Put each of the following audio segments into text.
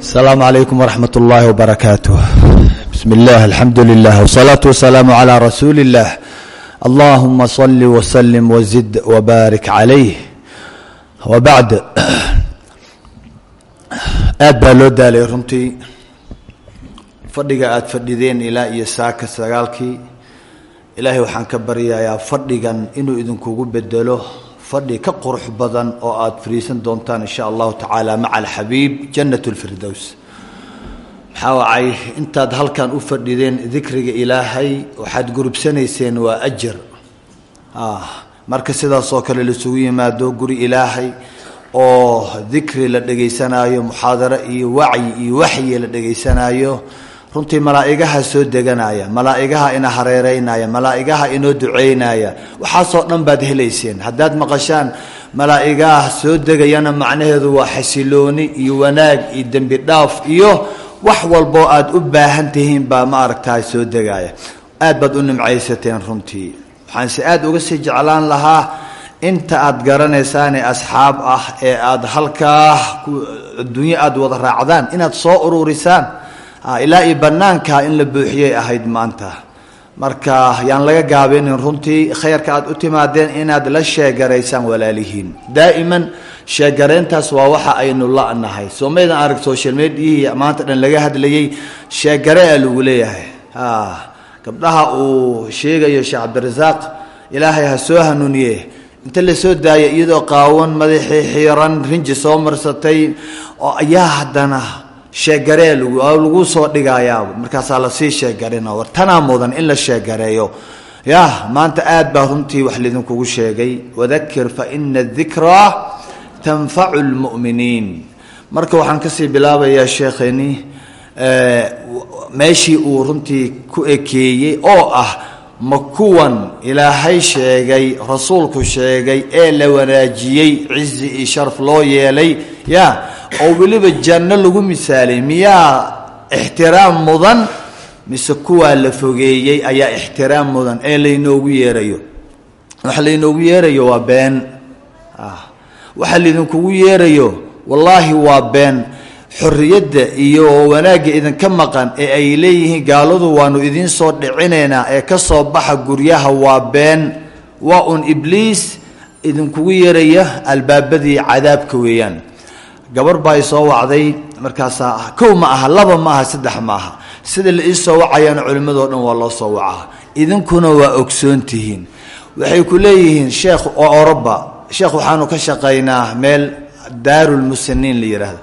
asalaamu calaykum waraxmat ullaahi wbarakaatu bismi illaah alxamdu lilah wsalaatu wasalaamu calaa rasuuli illaah allahuma salli wasalim wazid wabaarik calayh wabacd aad baa loo daalay runtii. Fadhiga aada fadhideen ilaa iyo saaka sagaalkii ilaahay waxaan ka baryayaa fadhigan inuu idinkugu bedelo fadhi ka qurux badan oo aada fadhiisan doontaan insha allahu tacaala maca alxabiib jannat lfirdows maxaa wacay? Intaad halkan u fadhideen dikriga ilaahay waxaad gurubsanayseen waa ajar marka sidaasoo kale laisugu yimaado guri ilaahay oo dikri la dhegaysanaayo muxaadaro iyo wacyi iyo waxyi la dhegaysanaayo runtii malaa'igaha soo deganaya malaa'igaha ina hareereynaya malaa'igaha inoo duceynaya waxaasoo dhan baad helayseen. Haddaad maqashaan malaa'igaha soo degayana macnaheedu waa xasilooni iyo wanaag iyo dembi dhaaf iyo wax walboo aad u baahan tihiin baa ma aragtahay soo degaya aad baad u nimcaysateen runtii. Waxaanse aada uga sii jeclaan lahaa inta aad garanaysaane asxaab ah ee aada halkaa adduunyo aada wada raacdaan inaad soo ururisaan ilaa iyo banaanka in la buuxiyay ahayd maanta. Marka yaan laga gaabinin runtii khayrka aad u timaadeen inaad la sheegaraysaan walaalihiin. Daa'iman sheegarayntaas waa waxa aynu la-nahay. Soo maydan arag social mediahii maanta dhan laga hadlayay sheegarea lagu leeyahay. Gabdhaha uu sheegayo sheekh cabdirasaaq ilaahay ha soo hanuuniye inta la soo daaya iyadoo qaawan madaxii xiiran rinji soo marsatay oo ayaa haddana sheegaree lagu soo dhigayaaba markaasaa la sii sheegarina war tanaa mudan in la sheegareeyo. Ya maanta aad baa runtii wax laydinkugu sheegay. Wadakir fa ina dikraa tanfacu lmu'miniin. Marka waxaan ka sii bilaabayaa sheekheeni meeshii uu runtii ku ekeeyey oo ah ma kuwan ilaahay sheegay rasuulku sheegay ee la wanaajiyey cizi iyo sharaf loo yeelay. Ya oo weliba janno lagu misaalay miyaa ixtiraam mudan mise kuwaa la fogeeyey ayaa ixtiraam mudan ee laynoogu yeerayo. Waxa laynoogu yeerayo waa been. Waxa laydinkugu yeerayo wallaahi waa been. Xorriyadda iyo wanaagga idinka maqan ee ay leeyihiin gaaladu waanu idiin soo dhicinaynaa ee ka soo baxa guryaha waa been. Waa un ibliis idinkugu yeeraya albaabadii cadaabka weeyaan gabar baa soo wacday markaasaa kow ma aha laba ma aha saddex ma aha. Sida la ii soo wacayaana culimmadoo dhan waa loo soo wacaa. Idinkuna waa ogsoon tihiin. Waxay ku leeyihiin sheekh oo oroba sheekh waxaanu ka shaqaynaa meel daarulmusaniin la yidhaahdo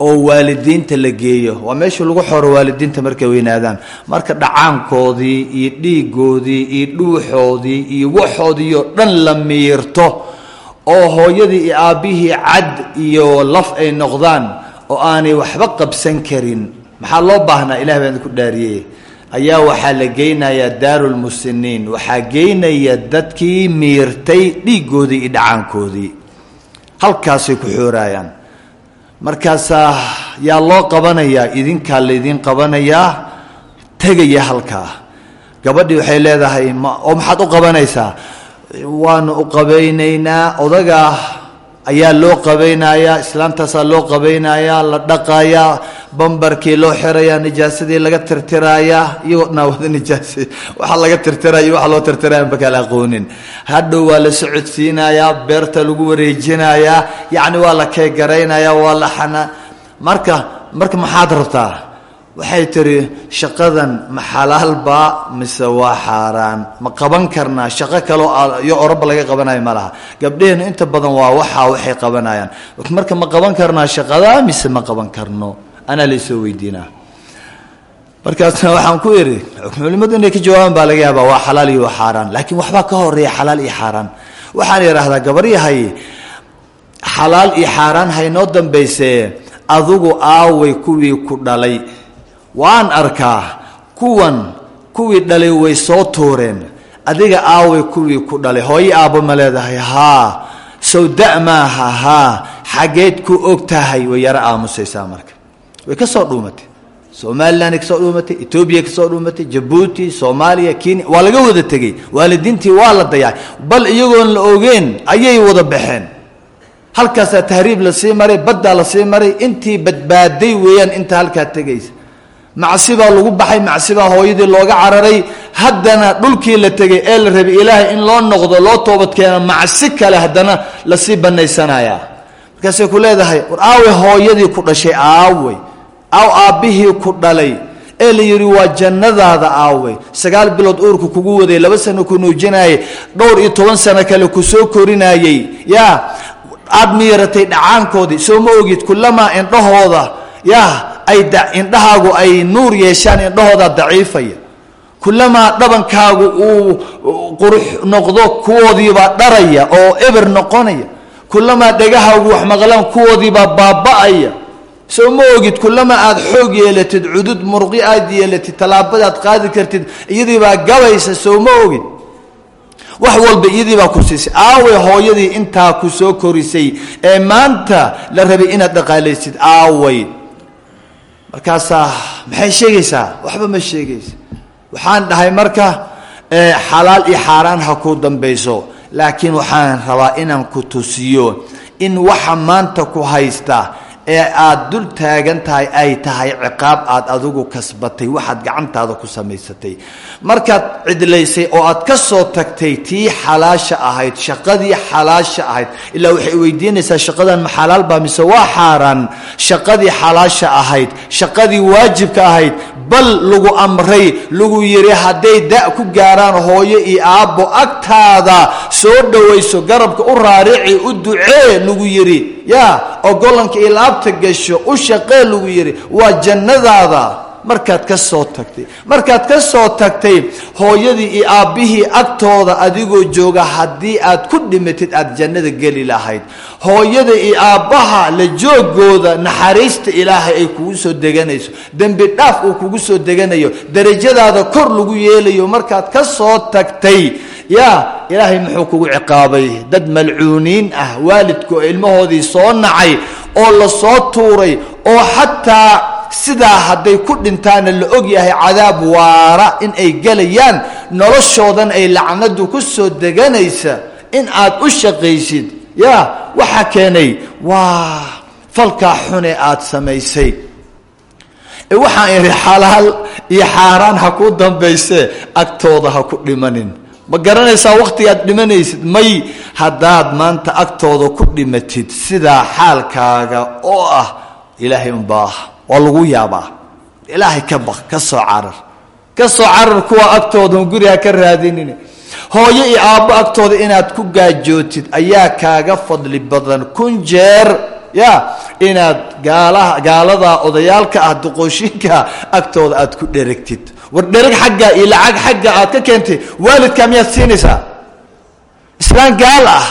oo waalidiinta la geeyo. Waa meesha lagu xoro waalidiinta markay weynaadaan. Marka dhacaankoodii iyo dhiigoodii iyo dhuuxoodii iyo waxoodii oo dhan la miirto oo hooyadii iyo aabbihii cad iyo laf ay noqdaan oo aanay waxba qabsan karin. Maxaa loo baahnaa? Ilah baan idinku dhaariyey. Ayaa waxaa la geynayaa daarulmusiniin waxaa geynaya dadkii miirtay dhiigoodii iyo dhacaankoodii. Halkaasay ku xoorayaan. Markaasaa yaa loo qabanayaa? Idinkaa laydin qabanayaa? Tegaya halkaa. Gabadhii waxay leedahay oo maxaad u qabanaysaa waanu u qabaynaynaa odagaa ayaa loo qabaynayaa islaamtaasaa loo qabaynayaa la dhaqayaa bambarkii loo xirayaa nijaasadii laga tirtirayaa iyagoo dhanaa wada nijaasa waxaa laga tirtiraya iyo waxaa loo tirtiraya ba kala aqoonin. Hadhow waa la socodsiinayaa beerta lagu wareejinayaa yacni waa la keegaraynayaa waa la xanaa marka marka maxaad rabtaa waxay tiri shaqadan ma xalaalbaa mise waa xaaraan? Ma qaban karnaa? Shaqo kaloo iyo oroba laga qabanayo ma laha. Inta badan waa waxaa waxay qabanayaan. Marka ma qaban karnaa shaqadaa mise ma qaban karno? Anaa laysoo weydiinaa. Markaasna waxaan ku idhi culimadu inay ka jawaabaan baa laga yaabaa waa xalaal iyo waa xaaraan. Laakiin waxbaa ka horreeya xalaal iyo xaaraan. Waxaan idhaahdaa gabaryahay xalaal iyo xaaraan haynoo dambaysee adugu aaway kuwii ku dhalay waan arkaa kuwan kuwii dhalay way soo tuureen adiga aaway kuwii ku dhalay hooyo aabbo ma leedahay? Haa. Sawda maaha haa. Xaggeed ku og tahay way yaro aamusaysaa marka. Way ka soo dhuumatay. Somaliland ka soo dhuumatay etoobiya ka soo dhuumatay jabuuti soomaaliya kenya waa laga wada tegey. Waalidiintii waa la dayacay bal iyagoon la ogeen ayay wada baxeen. Halkaasaa tahriib la sii maray baddaa la sii maray intii badbaaday weeyaan inta halkaa tegaysa macsi baa lagu baxay macsi baa hooyadii looga cararay. Haddana dhulkii la tegay ee la rabay ilaahay in loo noqdo loo toobadkeeno macsi kale haddana la sii banaysanayaa markaasay ku leedahay war aawe hooyadii ku dhashay aawey aaw aabbihii ku dhalay. Ee la yidhi waa jannadaada aawey sagaal bilood uurka kugu waday laba sano ku nuujinayay dhowr iyo toban sano kale ku soo yaa aad miiratay dhacaankoodii soo ma ogid kulamaa indhahooda. Yaa ay indhahaagu ay nuur yeeshaan indhahooda daciifaya. Kulamaa dhabankaagu uu qurux noqdo kuwoodiibaa dharaya oo eber noqonaya. Kulamaa dhegahaagu wax maqlaan kuwoodiibaa baaba'aya. Soo ma ogid kulamaa aada xoog yeelatid cudud murqi aad yeelatid tallaabadaad qaadi kartid iyadiibaa gabaysa soo ma ogid. Wax walba iyadii baa ku siisay aawey hooyadii intaa ku soo korisay ee maanta la rabay inaad dhaqaalaysid aawey markaasaa maxay sheegaysaa? Waxba ma sheegaysa. Waxaan dhahay marka xalaal iyo xaaraan ha ku dambayso laakiin waxaan rabaa inaan ku tusiyo in waxa maanta ku haysta ee aada dul taagan tahay ay tahay ciqaab aada adigu kasbatay waxaad gacantaada ku samaysatay. Markaad cidlaysay oo aad ka soo tagtay tii xalaasha ahayd shaqadii xalaasha ahayd ilaa waxay weydiinaysaa shaqadan ma xalaal baa mise waa xaaraan? Shaqadii xalaasha ahayd shaqadii waajibka ahayd bal lagu amray lagu yidhi hadday da' ku gaaraan hooyo iyo aabbo agtaada soo dhowayso garabka u raarici u ducee lagu yidhi. Yaa ogolanka iyo laabta gasho u shaqee lagu yidhi waa jannadaada. Markaad ka soo tagtay. Markaad ka soo tagtay hooyadii iyo aabbihii agtooda adigoo jooga haddii aad ku dhimatid aada jannada geli lahayd. Hooyada iyo aabbaha la joogooda naxariista ilaahay ay kugu soo deganayso. Dembi dhaaf uu kugu soo deganayo. Derajadaada kor lagu yeelayo. Markaad ka soo tagtay yaa ilaahay muxuu kugu ciqaabay. Dad malcuuniin ah waalidka oo ilmahoodii soo nacay oo la soo tuuray oo xataa sidaa hadday ku dhintaana la og yahay cadaab waara in ay gelayaan noloshoodan ay lacnadu ku soo deganaysa in aad u shaqaysid. Yaa waxaa keenay waa falkaa xune aad samaysay. Waxaan idhi xalaal iyo xaaraan ha ku dambayse agtooda ha ku dhimanin ma garanaysaa wakhtigaad dhimanaysid? May haddaad maanta agtooda ku dhimatid sidaa xaalkaaga oo ah ilaahay unbaa waa lagu yaabaa. Ilaahay ka baq ka soo carar. Ka soo carar kuwa agtooda un guriga ka raadinin hooyo iyo aabbo agtooda inaad ku gaajootid ayaa kaaga fadli badan. Kun jeer ya inaad gaalaha gaalada odayaalka ah duqooshinka agtooda aad ku dheragtid war dherag xagga iyo lacag xagga aad ka keentay waalidka miyaad siinaysaa? Islaan gaal ah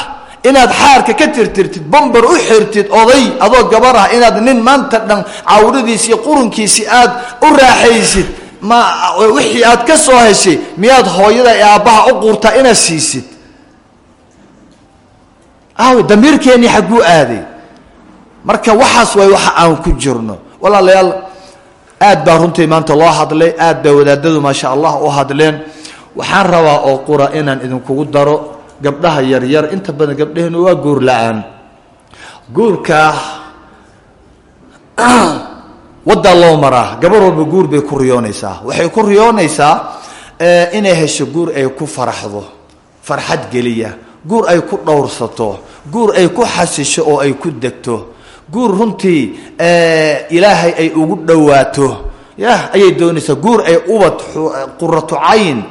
inaad xaarka ka tirtirtid bomber u xirtid oday adoo gabar ah inaad nin maanta dhan cawradiisi iyo qurunkiisi aad u raaxaysid ma wixii aad ka soo heshay miyaad hooyada ee aabbaha u quurtaa inaad siisid? Aawe damiirkeennii xagguu aaday. Marka waxaas waay waxa aan ku jirno. Walaalayaal aad baa runtii maanta loo hadlay aad baa wadaadadu maasha allah u hadleen. Waxaan rabaa oo qura inaan idinkugu daro gabdhaha yaryar inta badan gabdhaheenu waa guur la'aan. Guurka waddaa loo maraa gabar walba guur bay ku riyoonaysaa. Waxay ku riyoonaysaa inay hesho guur ay ku faraxdo farxad geliya. Guur ay ku dhowrsato guur ay ku xasisho oo ay ku degto guur runtii ilaahay ay ugu dhowaato. Ya ayay doonaysaa. Guur ay ubad quratu cayn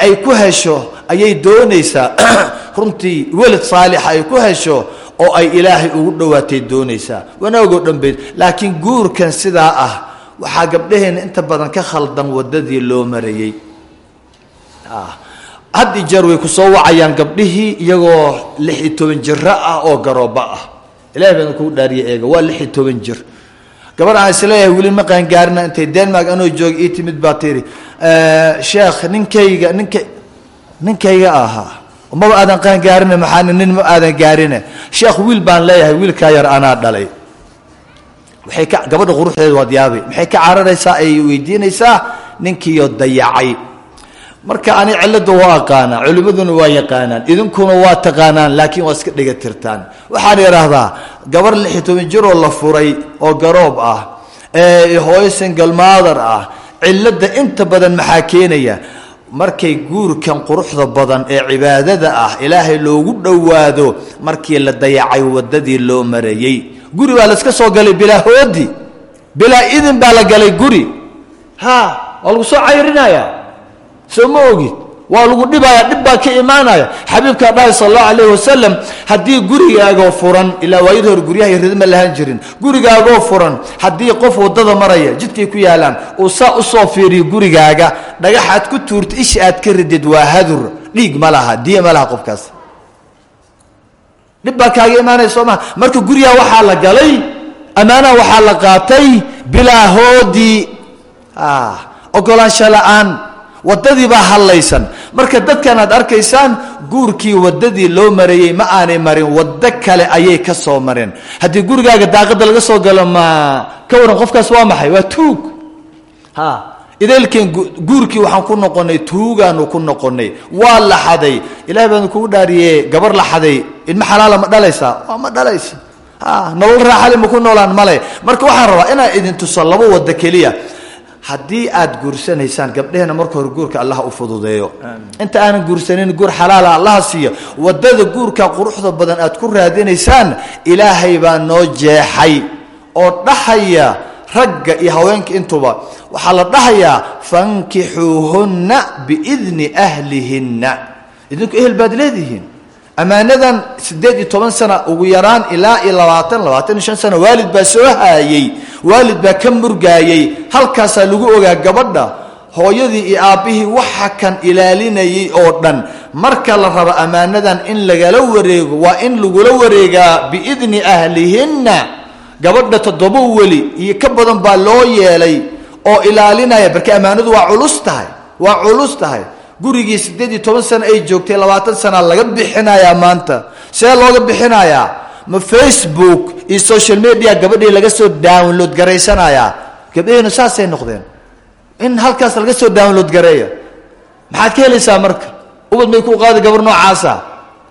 ay ku hesho ayay doonaysaa. Runtii welad saalixa ay ku hesho oo ay ilaahay ugu dhowaatay doonaysaa. Wanaagoo dhanbeed laakiin guurkan sidaa ah waxaa gabdhaheena inta badan ka khaldan wadadii loo marayey had i jeer way ku soo wacayaan gabdhihii iyagoo lix iyo toban jiro ah oo garooba ah ilahay baan kuu dhaariya eega waa lix iyo toban jir. Gabar aan is leeyahay weli ma qaangaarina intay denmark anoo jooga ii timid baa tiri sheekh ninkayga ninka ninkayga ahaa maba aadan qaangaarina maxaa nin ma aadan gaarine? Sheekh wiil baan leeyahay wiilkaa yar anaa dhalay. Waxay ka gabadha quruxdeeda waad yaabay maxay ka cararaysaa ay weydiinaysaa? Ninkiiyo dayacay marka ani cilada waa aqaanaa culimmaduna waa yaqaanaan idinkuna waa taqaanaan laakiin waa iska dhiga tirtaan. Waxaan idhaahdaa gabar lix iyo toban jiroo la furay oo garoob ah ee hooyo singalmaadar ah cilada inta badan maxaa keenaya? Markay guurkan quruxda badan ee cibaadada ah ilaahay loogu dhowaado markii la dayacay wadadii loo marayey guri baa la iska soo galay bilaa hoodi bilaa idin baa la galay guri. Ha waa lagu soo cayrinaya soo ma ogid waa lagu dhibaya dhib baa ka imaanaya. Xabiibkaa dhahay sal allahu alayh wasalam haddii gurigaagoo furan ilaa waayadii hore guryaha ridma lahaan jirin gurigaagoo furan haddii qof waddada maraya jidkay ku yaalaan uu saa u soo fiiriyo gurigaaga dhagaxaad ku tuurta isha aad ka ridid waa hadur. Dhiig ma laha diya ma laha qofkaas. Dhib baa kaaga imaanaya soo maha marka gurigaa waxaa la galay ammaanaha waxaa la qaatay bilaa hoodii. Ogolaansho la'aan wadadii baa hallaysan. Marka dadkan aad arkaysaan guurkii wadadii loo marayey ma aanay marin waddo kale ayay ka soo mareen. Haddii gurigaaga daaqada laga soo galo ma ka waran qofkaas waa maxay? Waa tuug. Idaylkeen guurkii waxaan ku noqonay tuugaanu ku noqonay waa la xaday. Ilahay baanu kugu dhaariye gabar la xaday. Ilma xalaala ma dhalaysaa waa ma dhalaysa. Ha nolol raaxale ma ku noolaan male marka waxaan rabaa inaan idin tuso laba waddo keliya haddii aad guursanaysaan gabdhehena marka hore guurka allaha u fududeeyo. Inta aanan guursanin guur xalaala allaha siiyo. Wadada guurka quruxda badan aad ku raadinaysaan ilaahay baa noo jeexay oo dhahaya ragga iyo haweenka intuba waxaa la dhahayaa fankixuuhunna biidni ahlihinna. Idinku ehel baad leedihiin ammaanadan siddeed iyo toban sana ugu yaraan ilaa iyo labaatan labaatan shan sano waalid baa soo haayey waalid baa ka murgaayey halkaasaa lagu ogaa gabadha hooyadii iyo aabbihii waxa kan ilaalinayay oo dhan. Marka la rabo ammaanadan in lagala wareego waa in lagula wareegaa biidni ahlihinna. Gabadha toddoba weli iyo ka badan baa loo yeelay oo ilaalinaya barke ammaanadu waa culus tahay waa culus tahay gurigii siddeed iyo toban sano ay joogtay labaatan sana laga bixinayaa maanta. See looga bixinayaa ma facebook iyo social media gabadhii laga soo download garaysanayaa? Gabdhaheenu saasay noqdeen. In halkaas laga soo download gareeya maxaad ka helaysaa marka? Ubad may ku qaada gabar noocaasa.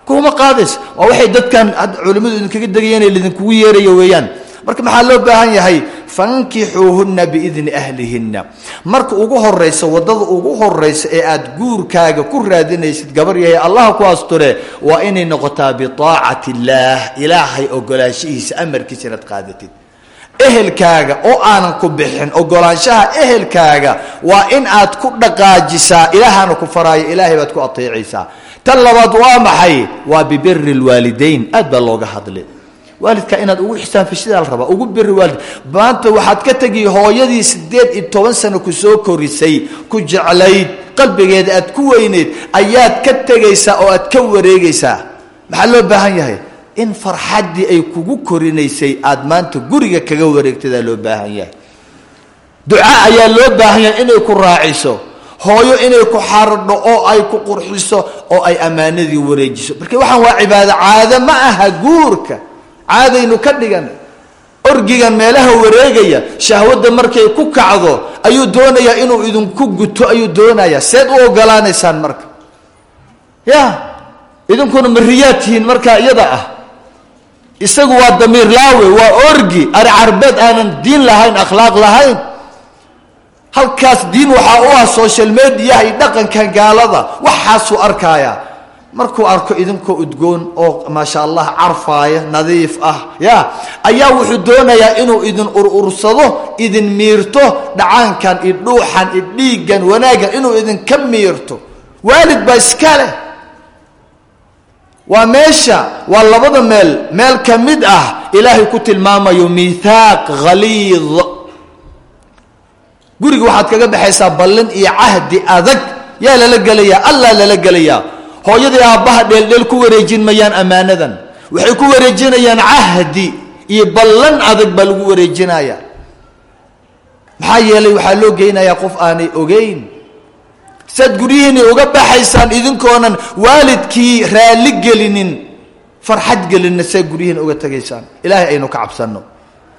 Kuma qaadaysa waa waxay dadkan culimmadu idinkaga degayeen ee lidinkugu yeerayo weeyaan marka maxaa loo baahan yahay? Fankixuuhunna biidni ahlihinna. Marka ugu horaysa waddada ugu horaysa ee aad guurkaaga ku raadinaysid gabar yahay allah ku asture waa inay noqotaa biaacati illaah ilaahay ogolaanshihiisa amarkiisa inaad qaadatid ehelkaaga oo aanan ku bixin ogolaanshaha ehelkaaga waa in aad ku dhaqaajisaa ilaahaana ku faraayo ilaahay baad ku ateecaysaa. Tan labaad waa maxay? Waa bibiri lwaalidayn aad baa looga hadlay waalidka inaad ugu xisaanfashidaa la rabaa. Ugu biri waalid. Maanta waxaad ka tegi hooyadii siddeed iyo toban sano ku korisay ku jeclayd qalbigeeda aad ku weyneyd ayaad ka tegaysaa oo aad ka wareegaysaa. Maxaa loo baahan yahay? In farxaddii ay kugu korinaysay aad maanta guriga kaga wareegtadaa loo baahan yahay. Duca ayaa loo baahan yahay inay ku raaciso. Hooyo inay ku xaradho oo ay ku qurxiso oo ay ammaanadii wareejiso. Marka waxaan waa cibaado caado ma aha guurka caadaynu ka dhigan orgigan meelaha wareegaya shahwadda markay ku kacdo ayuu doonayaa inuu idinku guto ayuu doonayaa. Seed u ogolaanaysaan marka. Ya idinkuna mariyaad tihiin markaa iyada ah. Isagu waa damiir laawe waa orgi ari carbeed aanan diin lahayn akhlaaq lahayn. Halkaas diin waxaa u ah social mediaha iyo dhaqankan gaalada waxaasuu arkaaya markuu arko idinkoo udgoon oo maasha allah carfaaya nadiif ah ya ayaa wuxuu doonayaa inuu idin urursado idin miirto dhacaankan iyo dhuuxan wanaaggan inuu idinka miirto. Waalid baa iska leh. Waa meesha waa labada meel meel ka mid ah ilaahay ku tilmaamayo miithaaq haliid guriga waxaad kaga baxaysaa ballin iyo cahdi adag. Yaa lala gelayaa allah lala gelayaa hooyadii aabbaha dheeldheel ku wareejin mayaan ammaanadan waxay ku wareejinayaan cahdi iyo ballan adag baa lagu wareejinaya maxaa yeelay waxaa loo geynayaa qof aanay ogeyn. Saad guryihiini uga baxaysaan idinkoonan waalidkii raalli gelinin farxad gelinna saad guryihiina uga tegaysaan ilaahay aynu ka cabsanno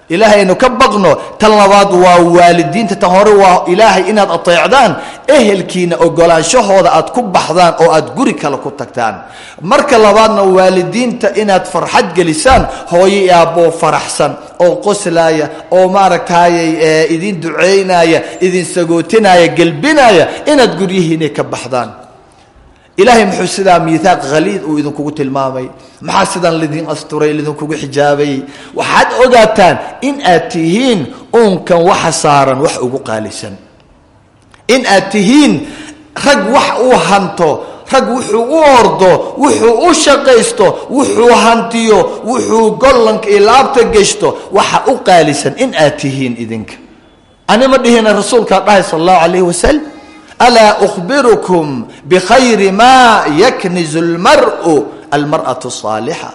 ilaahaynu ka baqno tan labaad waa waalidiinta tan hore waa ilaahay inaad ateecdaan ehelkiina ogolaanshahooda aad ku baxdaan oo aad guri kale ku tagtaan. Marka labaadna waalidiinta inaad farxad gelisaan hooyo i aabboo faraxsan oo qoslaaya oo maaragtaayey idin duceynaya idin sagootinaya gelbinaya inaad guryihiina ka baxdaan ilaahay muxuu sidaa miihaaq khaliid uu idinkugu tilmaamay. Maxaa sidan lidin asturay lidinkugu xijaabay? Waxaad ogaataan in aad tihiin uunkan waxa saaran wax ugu qaalisan. In aad tihiin rag wax uu hanto rag wuxuu u ordo wuxuu u shaqaysto wuxuu hantiyo wuxuu gollanka iyo laabta geshto waxa u qaalisan in aad tihiin idinka. Ani ma dhihina rasuulkaa dhahay sala allahu calayhi wasalam alaa ukhbirukum bikhayri maa yaknizu lmar'u almar'atu saalixa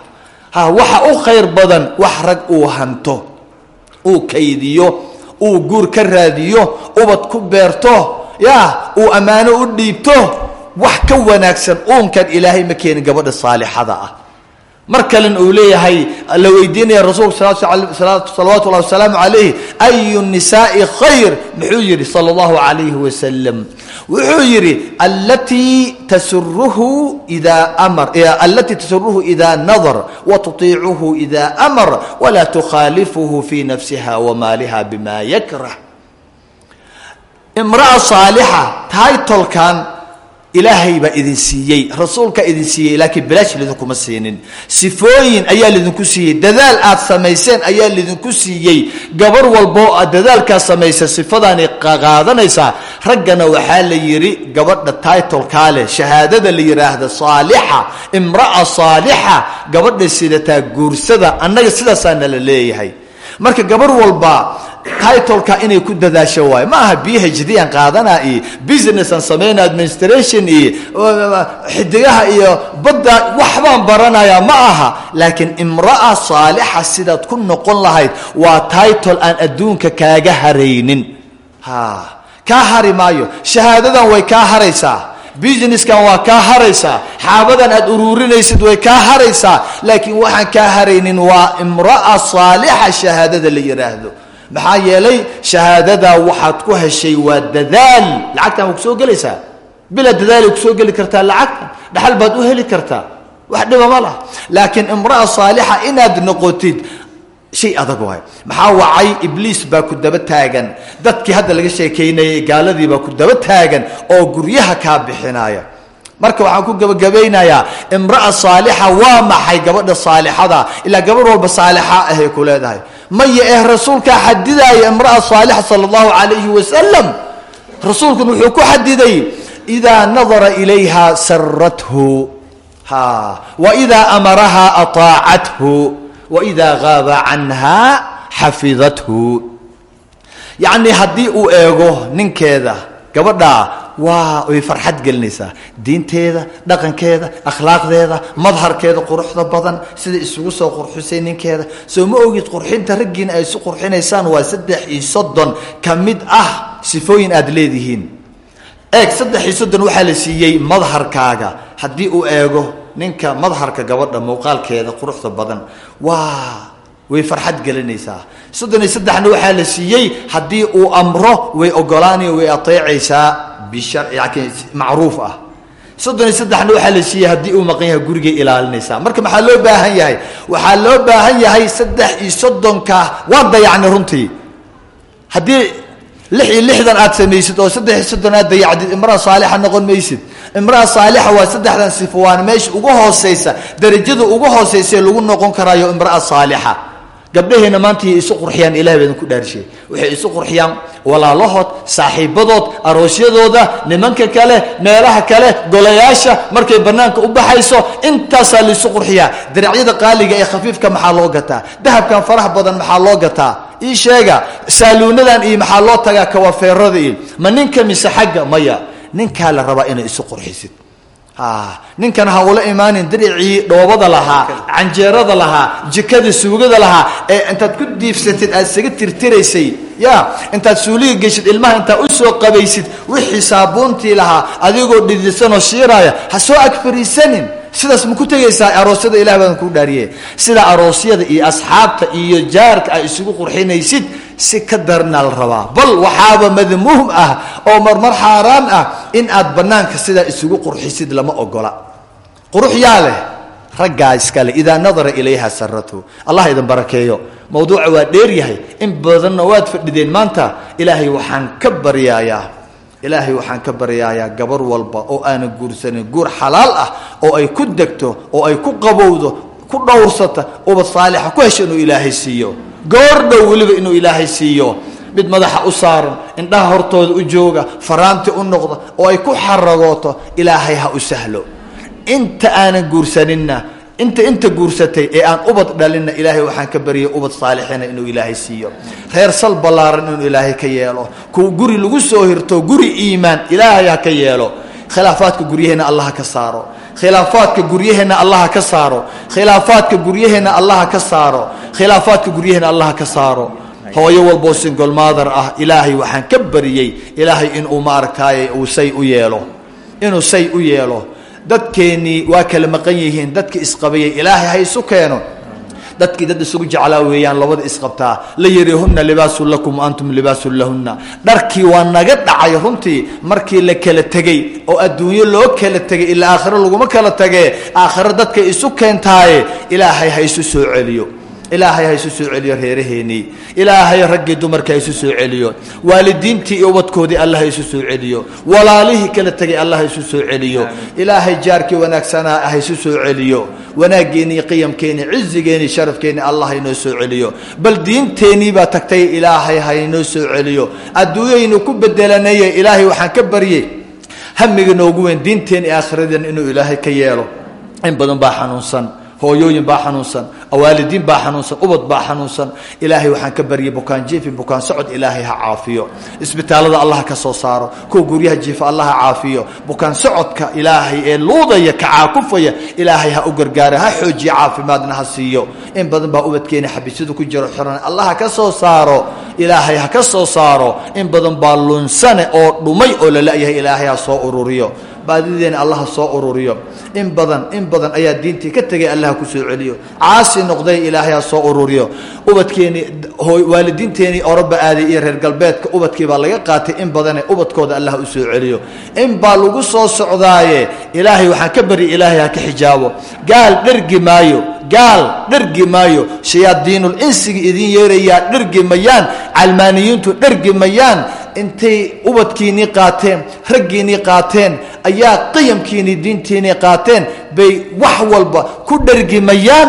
ha waxa u khayr badan wax rag uu hanto uu kaydiyo uu guur ka raadiyo ubad ku beerto ya uu ammaano u dhiibto wax ka wanaagsan uunkan ilaahay ma keenin gabadha saalixada ah. Mar kalen uu leeyahay la weydiinaya rasuulka salawaatu ullahi wasalaamu calayh ayu nisaai khayr? Muxuu yihi sala allahu calayhi wasalam wuxuu yidhi alatii tasuruhu idaa nadar wa tutiicuhu idaa amar walaa tukhaalifuhu fii nafsiha wa maaliha bima yakrah. Imraa saalixa taytolkan ilaahay baa idin siiyey rasuulkaa idin siiyey laakiin bilaash lidinkuma siinin sifooyin ayaa lidinku siiyey dadaal aad samayseen ayaa lidinku siiyey. Gabar walboo aad dadaalkaa samaysa sifadaani qaadanaysaa. Raggana waxaa la yidhi gabadha titlekaa leh shahaadada la yidhaahda saalixa imra'a saalixa. Gabadha sidataa guursada annaga sidaasaa nala leeyahay marka gabar walba titleka inay ku dadaasho waayo ma aha b h d aan qaadanaa iyo business aan samayna administration iyo xidigaha iyo badda waxbaan baranayaa ma aha. Laakiin imra'a saalixa sidaad ku noqon lahayd waa title aan adduunka kaaga haraynin. Ha kaa hari maayo. Shahaadadan way kaa haraysaa businesskan waa kaa haraysaa. Xaabadan aad uruurinaysid way kaa haraysaa. Laakiin waxaan kaa haraynin waa imra'a saalixa shahaadada la yidhaahdo maxaa yeelay shahaadadaa waxaad ku heshay waa dadaal. Lacagtan waa ku soo gelaysaa. Bila dadaalay ku soo geli kartaa lacagtan. Dhaxal baad u heli kartaa. Wax dhiba ma lah laakiin imra'a saalixa inaad noqotid shay adag waay. Maxaa wacay? Ibliis baa ku daba taagan. Dadkii hadda laga sheekaynayay gaaladii baa ku daba taagan oo guryaha kaa bixinaya marka waxaan ku gebagabaynayaa imra'a saalixa waa maxay gabadha saalixada? Ilaa gabadh walba saalixa ahay ku leedahay. Maya eh rasuulkaa xadidaaya imra'a saalixa sala allahu calayhi wasalam rasuulkun wuxuu ku xadiday idaa nadara ilayha sarathu ha. Wa idaa amaraha ataacathu waidaa gaaba canha xafidathu yacnii haddii uu eego ninkeeda gabadhaa waa way farxad gelinaysaa diinteeda dhaqankeeda akhlaaqdeeda madharkeeda quruxda badan sida isugu soo qurxisay ninkeeda soo ma ogid qurxinta raggiina ay isu qurxinaysaan waa saddex iyo soddon ka mid ah sifooyin aada leedihiin eeg saddex iyo soddon waxaa la siiyey madharkaaga haddii uu eego ninka madharka gabadha muuqaalkeeda quruxda badan. Waa way farxad gelinaysaa. Soddon iyo saddexna waxaa la siiyey haddii uu amro way ogolaanayo way ateecaysaa bishari macruuf ah. Soddon iyo saddexna waxaa la siiyey haddii uu maqan yahay gurigay ilaalinaysaa. Marka maxaa loo baahan yahay? Waxaa loo baahan yahay saddex iyo soddonka waa dayacni runtii. Haddii lix iyo lixdan aad samaysid oo saddex soddon aad dayacdid imraa saalixa noqon maysid. Imraa saalixa waa saddexdan sifo waana meesha ugu hooseysa darajada ugu hooseysae lagu noqon karaayo imraa saalixa maanta yay isu qurxiyaan ilahay baa idinku dhaarshay waxay isu qurxiyaan walaalahood saaxiibadood aroosyadooda nimanka kale meelaha kale golayaasha markay banaanka u baxayso intaasaa laisu qurxiyaa. Diracyada qaaliga ee khafiifka maxaa loo gataa? Dahabkan faraha badan maxaa loo gataa ii sheega saaluunadan iyo maxaa loo tagaa kawafeerada iyo ma ninka mise xagga maya ninkaa la rabaa inay isu qurxisid. Ninkan ha ula imaanin diricii dhoobada lahaa canjeerada lahaa jikada suugada lahaa ee intaad ku diibsatid aad isaga tirtiraysay. Ya intaad suuliga geshid ilmaha intaad u soo qabaysid wixii saabuuntii lahaa adigoo dhidisanoo shiiraaya ha soo ag fariisanin sidaas ma ku tegaysaa aroosyada ilah baan kuu dhaariye? Sida aroosyada iyo asxaabta iyo jaarka ay isugu qurxinaysid si ka darnaa la rabaa. Bal waxaaba madmuum ah oo marmar xaaraan ah in aad banaanka sidaa isugu qurxisid lama ogola. Qurux yaa leh raggaa iskale idaa nadara ilayha saratu allah idin barakeeyo. Mawduuca waa dheeryahay in badanna waad fadhideen maanta ilaahay waxaan ka baryaayaa ilaahay waxaan ka baryaayaa gabar walba oo aanan guursanin. Guur xalaal ah oo ay ku degto oo ay ku qabowdo ku dhowrsata ubad saalixa ku hesho inuu ilaahay siiyo. Goor dhow weliba inuu ilaahay siiyo. Mid madaxa u saaran indhaha hortooda u jooga faraanti u noqda oo ay ku xaragooto ilaahay ha u sahlo. Inta aanan guursaninna inta inta guursatay ee aan ubad dhalinna ilaahay waxaan ka baryay ubad saalixiina inuu ilaahay siiyo. Reer sal ballaaran inuu ilaahay ka yeelo. Kuwa guri lagu soo hirto guri iimaan ilaahay ha ka yeelo. Khilaafaadka guryaheenna allah ka saaro. Khilaafaadka guryaheenna allah ka saaro. Khilaafaadka guryaheenna allah ka saaro. Khilaafaadka guryaheenna allah ka saaro. Hooyo walboo singol maadar ah ilaahay waxaan ka bariyey ilaahay inuu maaragtaaye uu say u yeelo. Inuu say u yeelo dadkeennii waa kala maqan yihiin dadkii isqabayay ilaahay ha isu keeno. Dadkii dad isugu jeclaa weeyaan labada isqabtaa. La yidhi huna libaasun lakum wa antum libaasun lahunna. Dharkii waa naga dhacay runtii markii la kala tegey oo adduunyo loo kala tegay ilaa aakhiro laguma kala tagee aakhiro dadkay isu keentaaye ilaahay ha isu soo celiyo ilaahay ha isu soo celiyo reeraheennii ilaahay raggii dumarka ha isu soo celiyo. Waalidiintii iyo ubadkoodii alla ha isu soo celiyo. Walaalihii kala tegay alla isu soo celiyo. Ilaahay jaarkii wanaagsanaa ha isu soo celiyo. Wanaaggeennii qiyamkeennii cizigeennii sharafkeennii inoo soo celiyo. Bal diinteennii baa tagtay ilaahay ha inoo soo celiyo. Adduunyaynu ku bedelanaya ilaahay waxaan ka baryey hamiga noogu weyn diinteenni aakhiraden inuu ilaahay ka yeelo. In badan baa xanuunsan hooyooyin baa xanuunsan waalidiin baa xanuunsan ubad baa xanuunsan. Ilaahay waxaan ka baryay bukaan jiifi bukaan socod ilaahay ha caafiyo. Isbitaalada allah ka soo saaro kuwa guryaha jiifa allah ha caafiyo. Bukaan socodka ilaahay ee luudaya kacaakufaya ilaahay ha u gargaara ha xoojiyo caafimaadna ha siiyo. In badan baa ubadkeena xabisadu ku jiro xiran allah ka soo saaro ilaahay ha ka soo saaro. In badan baa lunsane oo dhumay oo la ilaahay ha soo ururiyo baadideena allah soo ururiyo. In badan in badan ayaa diintii ka tegay allah ku soo celiyo. Caasi noqday ilaahay ha soo ururiyo. Ubadkeeni waalidiinteenii oroba aaday iyo reer galbeedka ubadkii baa laga qaatay in badane ubadkooda allah u soo celiyo. In baa lagu soo socdaaye ilaahay waxaan ka barya ilaahay ha ka xijaabo gaal dhergi maayo gaal dhergi maayo. Shayaadiinul insiga idin yeerayaa dhergi mayaan calmaaniyiintu dhergi mayaan intay ubadkiinnii qaateen raggiinnii qaateen ayaa qiyamkiinnii diintiinnii qaateen bay wax walba ku dhergi mayaan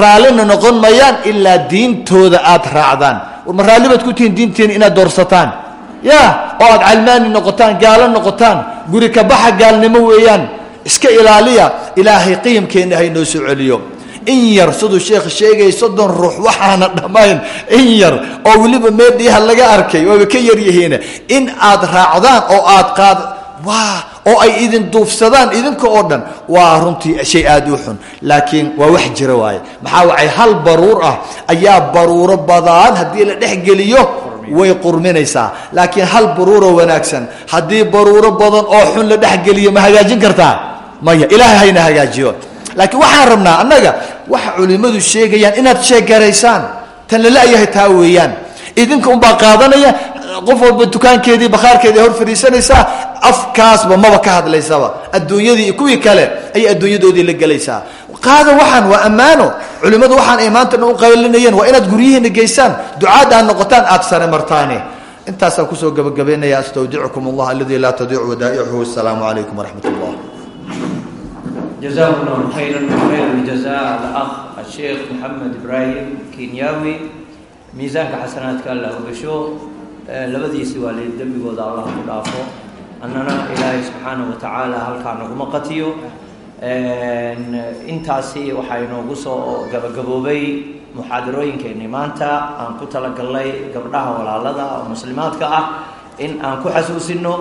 raallina noqon mayaan ilaa diintooda aada raacdaan. Ma raalli baad ku tihiin diintiina inaad doorsataan? Ya oo aada calmaani noqotaan gaalo noqotaan guri ka baxa gaalnimo weeyaan iska ilaaliya. Ilaahay qiyamkeenna haynoo soo celiyo in yar siduu sheekh sheegayay soddon ruux waxaana dhammayn in yar oo weliba meedhiyaha laga arkay waaba ka yaryihiin in aad raacdaan oo aad qaad waa oo ay idin duufsadaan idinka oo dhan waa runtii shay aada u xun laakiin waa wax jira waaye. Maxaa wacay? Hal baruur ah ayaa baruuro badaan haddii la dhex geliyo way qurminaysaa. Laakiin hal baruuroo wanaagsan haddii baruuro badan oo xun la dhexgeliyo ma hagaajin kartaa? Maya ilaahay hayna hagaajiyo laakiin waxaan rabnaa annaga waxa culimmadu sheegayaan inaad sheegaraysaan. Tan la la-yahay taa weeyaan. Idinka unbaa qaadanaya qof walba dukaankeedii bakhaarkeedii hor fadhiisanaysaa afkaasba maba ka hadlaysaba. Adduunyadii kuwii kale ayay adduunyadoodii la gelaysaa qaada waxaan waa ammaano. Culimmadu waxaan ay maanta dhan u qaylinayeen waa inaad guryihiina geysaan ducaad aad noqotaan aada sare martaane. Intaasaan ku soo gabagabaynaya astawdicukum allah aladii laa tadiicu wadaa'icuhu asalaamu calaykum waraxmat ullah جزاه الله خيرا خير الجزاء الاخ الشيخ محمد ابراهيم كينياوي ميزانك حسناتك الله وبشو labadiisi waalid dembigooda allah ku dhaafo annana ilaahay subxaanaه wa tacaala halkaa naguma qatiyo intaasi waxaa inoogu soo gabagaboobay muxaadarooyinkeenii maanta aan ku talagalnay gabdhaha walaalada oo muslimaadka ah in aan ku xasuusino